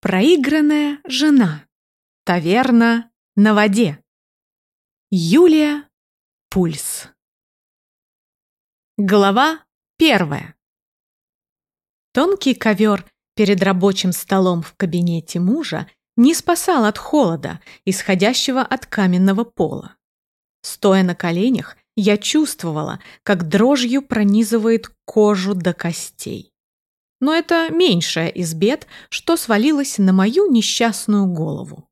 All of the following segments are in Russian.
Проигранная жена. Таверна на воде. Юлия Пульс. Глава первая. Тонкий ковер перед рабочим столом в кабинете мужа не спасал от холода, исходящего от каменного пола. Стоя на коленях, я чувствовала, как дрожью пронизывает кожу до костей. Но это меньшая из бед, что свалилось на мою несчастную голову.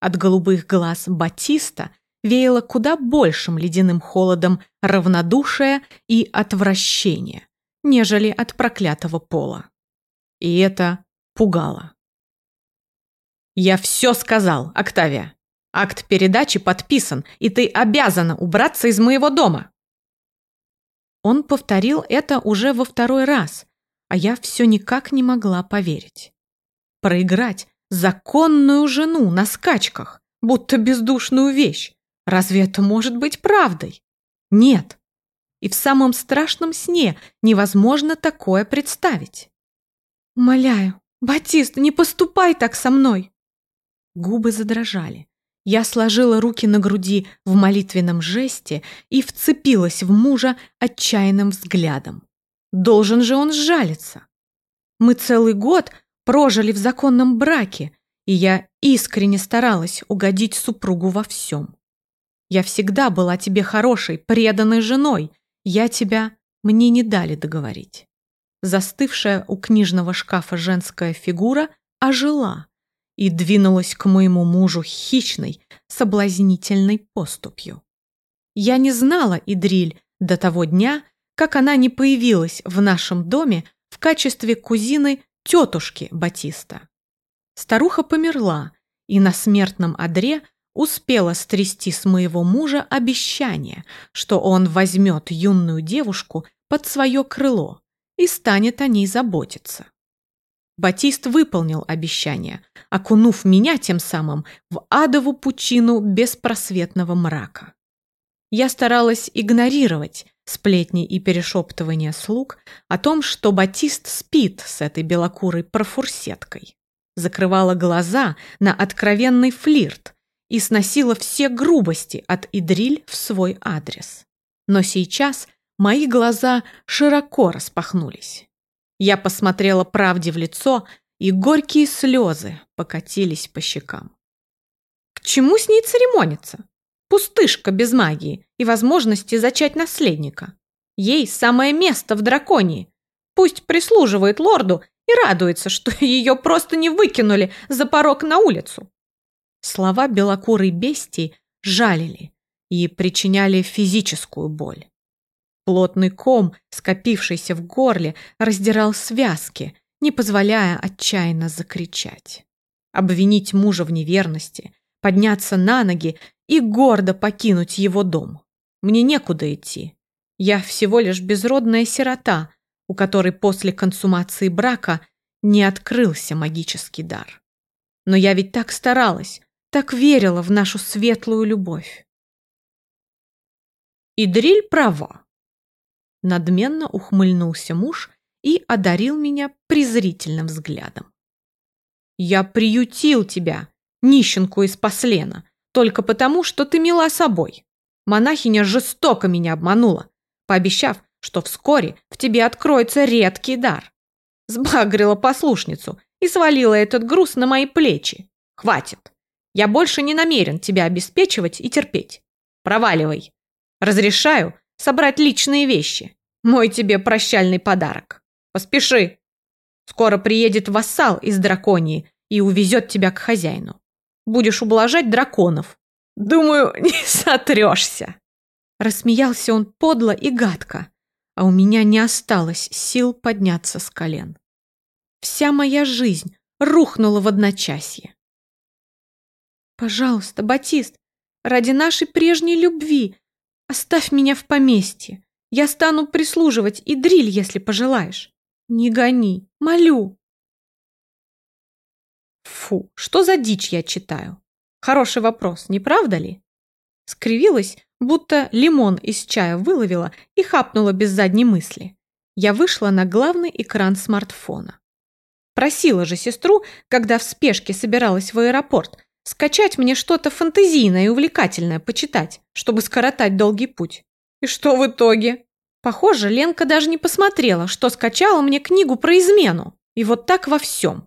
От голубых глаз Батиста веяло куда большим ледяным холодом равнодушия и отвращения, нежели от проклятого пола. И это пугало. «Я все сказал, Октавия. Акт передачи подписан, и ты обязана убраться из моего дома!» Он повторил это уже во второй раз, а я все никак не могла поверить. Проиграть законную жену на скачках, будто бездушную вещь. Разве это может быть правдой? Нет. И в самом страшном сне невозможно такое представить. «Умоляю, Батист, не поступай так со мной!» Губы задрожали. Я сложила руки на груди в молитвенном жесте и вцепилась в мужа отчаянным взглядом. Должен же он сжалиться. Мы целый год прожили в законном браке, и я искренне старалась угодить супругу во всем. Я всегда была тебе хорошей, преданной женой. Я тебя... Мне не дали договорить. Застывшая у книжного шкафа женская фигура ожила и двинулась к моему мужу хищной, соблазнительной поступью. Я не знала Идриль до того дня, как она не появилась в нашем доме в качестве кузины тетушки Батиста. Старуха померла и на смертном одре успела стрясти с моего мужа обещание, что он возьмет юную девушку под свое крыло и станет о ней заботиться. Батист выполнил обещание, окунув меня тем самым в адову пучину беспросветного мрака. Я старалась игнорировать сплетни и перешептывания слуг о том, что Батист спит с этой белокурой профурсеткой. Закрывала глаза на откровенный флирт и сносила все грубости от Идриль в свой адрес. Но сейчас мои глаза широко распахнулись. Я посмотрела правде в лицо, и горькие слезы покатились по щекам. К чему с ней церемониться? Пустышка без магии и возможности зачать наследника. Ей самое место в драконии. Пусть прислуживает лорду и радуется, что ее просто не выкинули за порог на улицу. Слова белокурой бестии жалили и причиняли физическую боль. Плотный ком, скопившийся в горле, раздирал связки, не позволяя отчаянно закричать. Обвинить мужа в неверности, подняться на ноги и гордо покинуть его дом. Мне некуда идти. Я всего лишь безродная сирота, у которой после консумации брака не открылся магический дар. Но я ведь так старалась, так верила в нашу светлую любовь. Идриль права. Надменно ухмыльнулся муж и одарил меня презрительным взглядом. Я приютил тебя, нищенку из Послена, только потому, что ты мила собой. Монахиня жестоко меня обманула, пообещав, что вскоре в тебе откроется редкий дар. Сбагрила послушницу и свалила этот груз на мои плечи. Хватит. Я больше не намерен тебя обеспечивать и терпеть. Проваливай. Разрешаю собрать личные вещи. Мой тебе прощальный подарок. Поспеши. Скоро приедет вассал из драконии и увезет тебя к хозяину будешь ублажать драконов. Думаю, не сотрешься. Рассмеялся он подло и гадко, а у меня не осталось сил подняться с колен. Вся моя жизнь рухнула в одночасье. Пожалуйста, Батист, ради нашей прежней любви оставь меня в поместье. Я стану прислуживать и дриль, если пожелаешь. Не гони, молю. Фу, что за дичь я читаю? Хороший вопрос, не правда ли? Скривилась, будто лимон из чая выловила и хапнула без задней мысли. Я вышла на главный экран смартфона. Просила же сестру, когда в спешке собиралась в аэропорт, скачать мне что-то фантазийное и увлекательное почитать, чтобы скоротать долгий путь. И что в итоге? Похоже, Ленка даже не посмотрела, что скачала мне книгу про измену. И вот так во всем.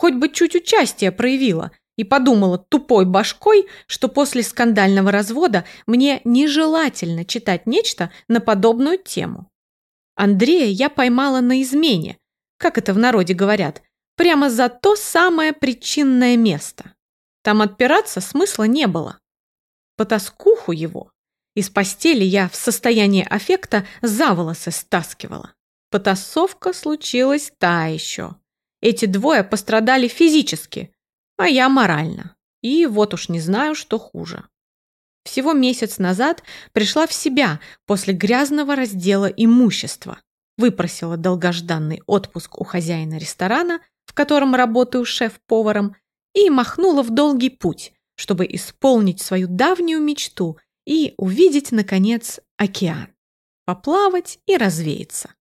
Хоть бы чуть участия проявила и подумала тупой башкой, что после скандального развода мне нежелательно читать нечто на подобную тему. Андрея я поймала на измене, как это в народе говорят, прямо за то самое причинное место. Там отпираться смысла не было. По тоскуху его из постели я в состоянии аффекта за волосы стаскивала. Потасовка случилась та еще. Эти двое пострадали физически, а я морально. И вот уж не знаю, что хуже. Всего месяц назад пришла в себя после грязного раздела имущества. Выпросила долгожданный отпуск у хозяина ресторана, в котором работаю шеф-поваром, и махнула в долгий путь, чтобы исполнить свою давнюю мечту и увидеть, наконец, океан. Поплавать и развеяться.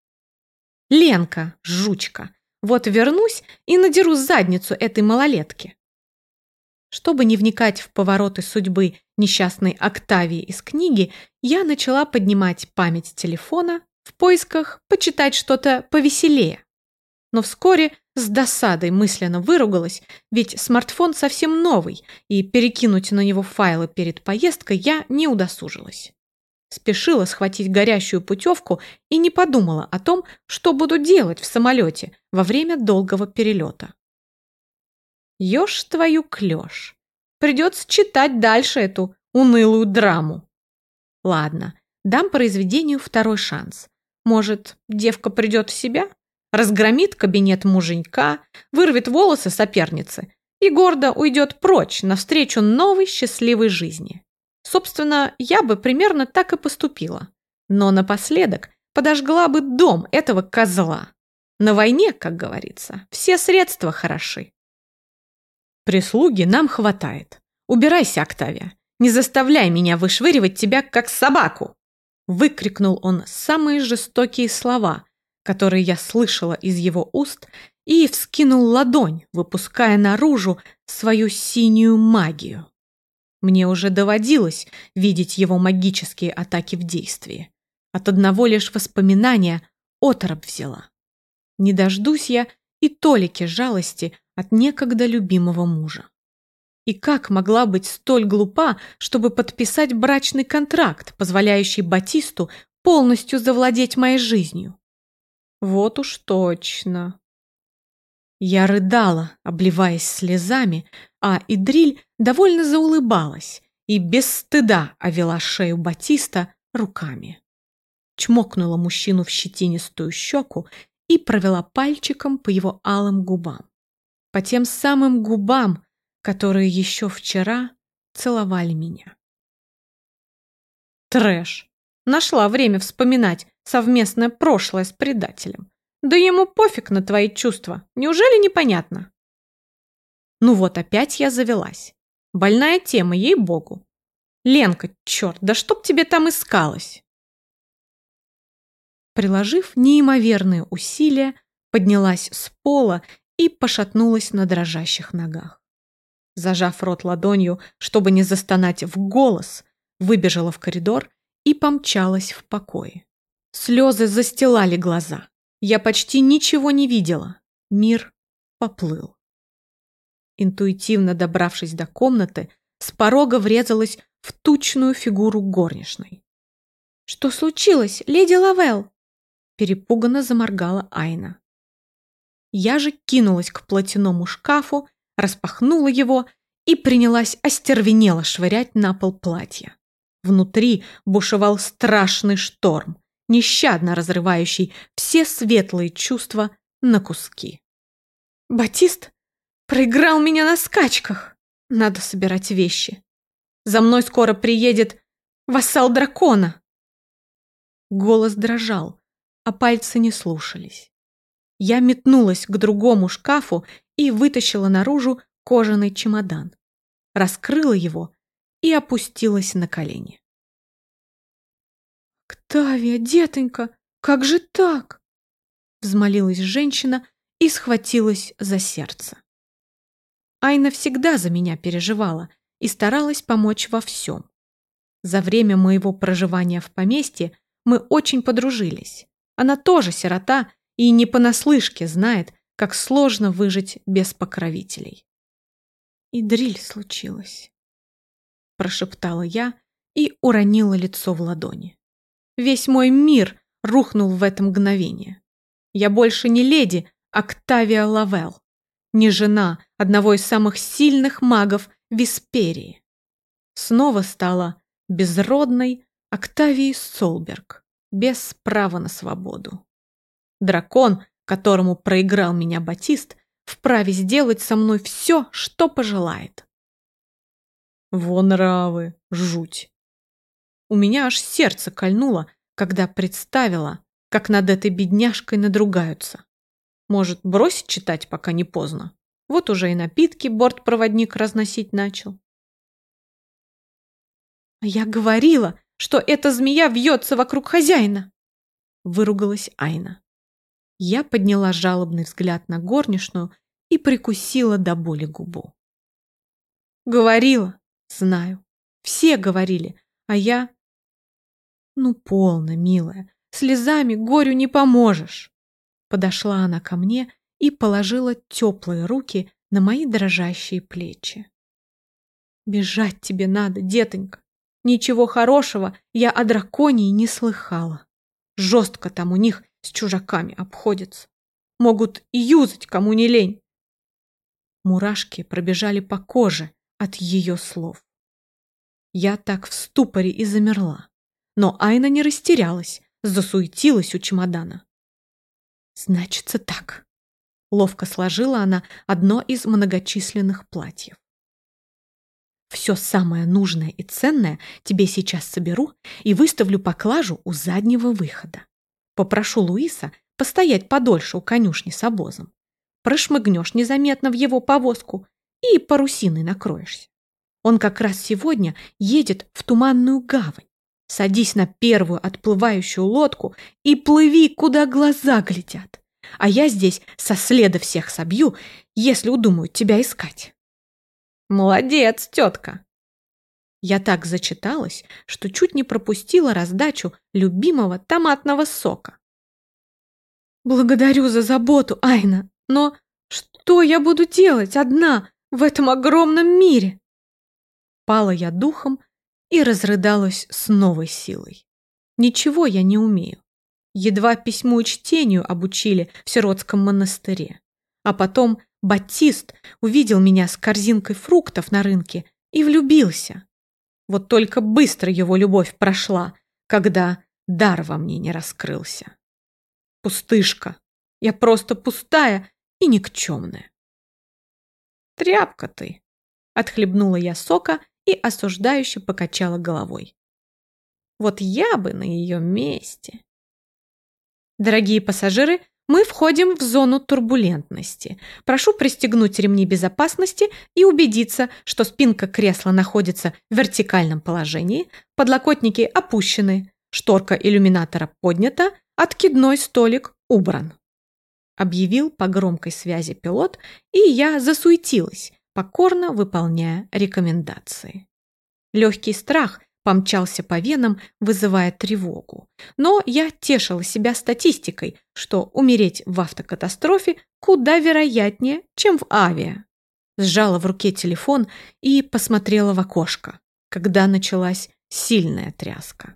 Ленка, жучка, вот вернусь и надеру задницу этой малолетки. Чтобы не вникать в повороты судьбы несчастной Октавии из книги, я начала поднимать память телефона в поисках почитать что-то повеселее. Но вскоре с досадой мысленно выругалась, ведь смартфон совсем новый, и перекинуть на него файлы перед поездкой я не удосужилась. Спешила схватить горящую путевку и не подумала о том, что буду делать в самолете во время долгого перелета. Ешь твою клёшь. Придется читать дальше эту унылую драму. Ладно, дам произведению второй шанс. Может, девка придет в себя? разгромит кабинет муженька, вырвет волосы соперницы и гордо уйдет прочь навстречу новой счастливой жизни. Собственно, я бы примерно так и поступила. Но напоследок подожгла бы дом этого козла. На войне, как говорится, все средства хороши. Прислуги нам хватает. Убирайся, Октавия. Не заставляй меня вышвыривать тебя, как собаку. Выкрикнул он самые жестокие слова, которые я слышала из его уст, и вскинул ладонь, выпуская наружу свою синюю магию. Мне уже доводилось видеть его магические атаки в действии. От одного лишь воспоминания оторопь взяла. Не дождусь я и толики жалости от некогда любимого мужа. И как могла быть столь глупа, чтобы подписать брачный контракт, позволяющий Батисту полностью завладеть моей жизнью? Вот уж точно. Я рыдала, обливаясь слезами, а Идриль довольно заулыбалась и без стыда овела шею Батиста руками. Чмокнула мужчину в щетинистую щеку и провела пальчиком по его алым губам. По тем самым губам, которые еще вчера целовали меня. Трэш. Нашла время вспоминать, совместное прошлое с предателем. Да ему пофиг на твои чувства. Неужели непонятно? Ну вот опять я завелась. Больная тема, ей-богу. Ленка, черт, да чтоб тебе там искалось? Приложив неимоверные усилия, поднялась с пола и пошатнулась на дрожащих ногах. Зажав рот ладонью, чтобы не застонать в голос, выбежала в коридор и помчалась в покое. Слезы застилали глаза. Я почти ничего не видела. Мир поплыл. Интуитивно добравшись до комнаты, с порога врезалась в тучную фигуру горничной. «Что случилось, леди Лавел?» Перепуганно заморгала Айна. Я же кинулась к платяному шкафу, распахнула его и принялась остервенело швырять на пол платья. Внутри бушевал страшный шторм нещадно разрывающий все светлые чувства на куски. «Батист проиграл меня на скачках. Надо собирать вещи. За мной скоро приедет вассал дракона». Голос дрожал, а пальцы не слушались. Я метнулась к другому шкафу и вытащила наружу кожаный чемодан, раскрыла его и опустилась на колени. «Ктавия, детонька, как же так?» Взмолилась женщина и схватилась за сердце. Айна всегда за меня переживала и старалась помочь во всем. За время моего проживания в поместье мы очень подружились. Она тоже сирота и не понаслышке знает, как сложно выжить без покровителей. И дриль случилась, прошептала я и уронила лицо в ладони. Весь мой мир рухнул в это мгновение. Я больше не леди Октавия Лавел, не жена одного из самых сильных магов Висперии. Снова стала безродной Октавией Солберг, без права на свободу. Дракон, которому проиграл меня Батист, вправе сделать со мной все, что пожелает. Вон нравы, жуть. У меня аж сердце кольнуло, когда представила, как над этой бедняжкой надругаются. Может, бросить читать, пока не поздно? Вот уже и напитки бортпроводник разносить начал. «Я говорила, что эта змея вьется вокруг хозяина!» Выругалась Айна. Я подняла жалобный взгляд на горничную и прикусила до боли губу. «Говорила, знаю. Все говорили, а я...» «Ну, полно, милая, слезами горю не поможешь!» Подошла она ко мне и положила теплые руки на мои дрожащие плечи. «Бежать тебе надо, детонька. Ничего хорошего я о драконии не слыхала. Жестко там у них с чужаками обходятся. Могут и юзать, кому не лень». Мурашки пробежали по коже от ее слов. Я так в ступоре и замерла. Но Айна не растерялась, засуетилась у чемодана. Значится так. Ловко сложила она одно из многочисленных платьев. Все самое нужное и ценное тебе сейчас соберу и выставлю поклажу у заднего выхода. Попрошу Луиса постоять подольше у конюшни с обозом. Прошмыгнешь незаметно в его повозку и парусиной накроешься. Он как раз сегодня едет в Туманную гавань. Садись на первую отплывающую лодку и плыви, куда глаза глядят. А я здесь со следа всех собью, если удумают тебя искать. Молодец, тетка. Я так зачиталась, что чуть не пропустила раздачу любимого томатного сока. Благодарю за заботу, Айна, но что я буду делать одна в этом огромном мире? Пала я духом, и разрыдалась с новой силой. Ничего я не умею. Едва письму и чтению обучили в сиротском монастыре. А потом Батист увидел меня с корзинкой фруктов на рынке и влюбился. Вот только быстро его любовь прошла, когда дар во мне не раскрылся. Пустышка. Я просто пустая и никчемная. Тряпка ты. Отхлебнула я сока и осуждающе покачала головой. Вот я бы на ее месте. Дорогие пассажиры, мы входим в зону турбулентности. Прошу пристегнуть ремни безопасности и убедиться, что спинка кресла находится в вертикальном положении, подлокотники опущены, шторка иллюминатора поднята, откидной столик убран. Объявил по громкой связи пилот, и я засуетилась, покорно выполняя рекомендации. Легкий страх помчался по венам, вызывая тревогу. Но я тешила себя статистикой, что умереть в автокатастрофе куда вероятнее, чем в авиа. Сжала в руке телефон и посмотрела в окошко, когда началась сильная тряска.